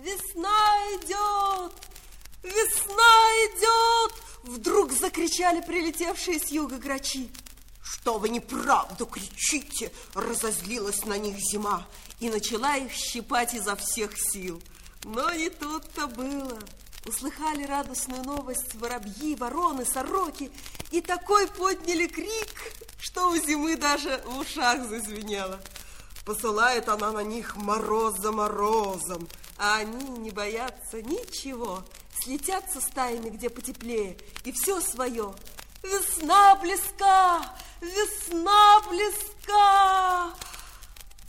Весна идет! Весна идет! Вдруг закричали прилетевшие с юга грачи. Что вы неправду кричите? Разозлилась на них зима и начала их щипать изо всех сил. Но не тут-то было. Услыхали радостную новость воробьи, вороны, сороки, и такой подняли крик, что у зимы даже в ушах зазвенело. Посылает она на них мороз за морозом, а они не боятся ничего. Слетятся стаями, где потеплее, и все свое. Весна близка, весна близка.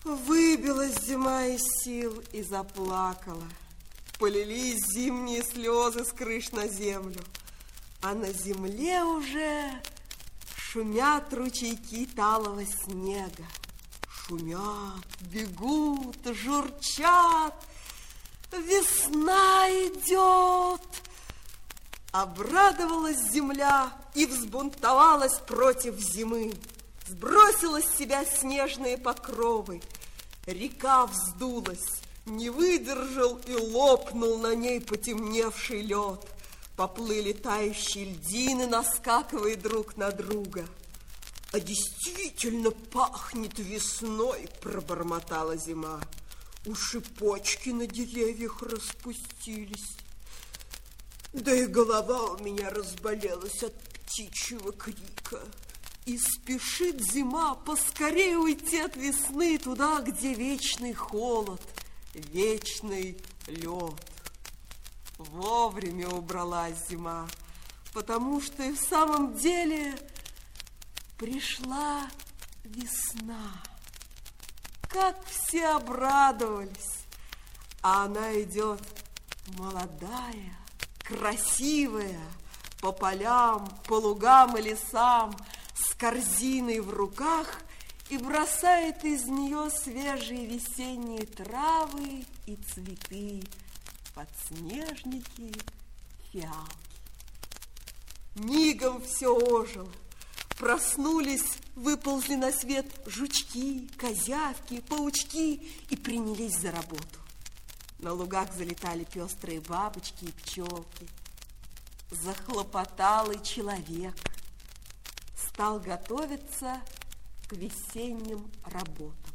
Выбилась зима из сил и заплакала. Полились зимние слезы с крыш на землю, а на земле уже шумят ручейки талого снега. Шумят, бегут, журчат. Весна идет. Обрадовалась земля и взбунтовалась против зимы. Сбросила с себя снежные покровы. Река вздулась, не выдержал и лопнул на ней потемневший лед. Поплыли тающие льдины, наскакивая друг на друга. А действительно пахнет весной, пробормотала зима. У шипочки на деревьях распустились. Да и голова у меня разболелась от птичьего крика. И спешит зима поскорее уйти от весны туда, где вечный холод, вечный лед. Вовремя убралась зима, потому что и в самом деле пришла весна. Как все обрадовались, а она идет молодая, красивая, по полям, по лугам и лесам, с корзиной в руках и бросает из нее свежие весенние травы и цветы, подснежники, фиалки. Мигом все ожило. Проснулись, выползли на свет жучки, козявки, паучки и принялись за работу. На лугах залетали пестрые бабочки и пчелки. Захлопотал и человек. Стал готовиться к весенним работам.